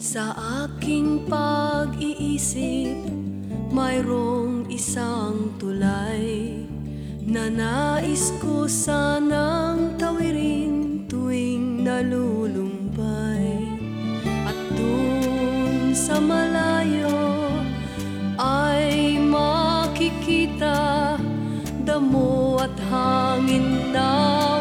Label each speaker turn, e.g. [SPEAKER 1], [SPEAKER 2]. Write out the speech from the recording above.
[SPEAKER 1] Sa aking pag-iisip, mayroong isang tulay na nais ko sanang tawirin tuwing nalulumbay. At dun sa malayo ay makikita damo at hangin na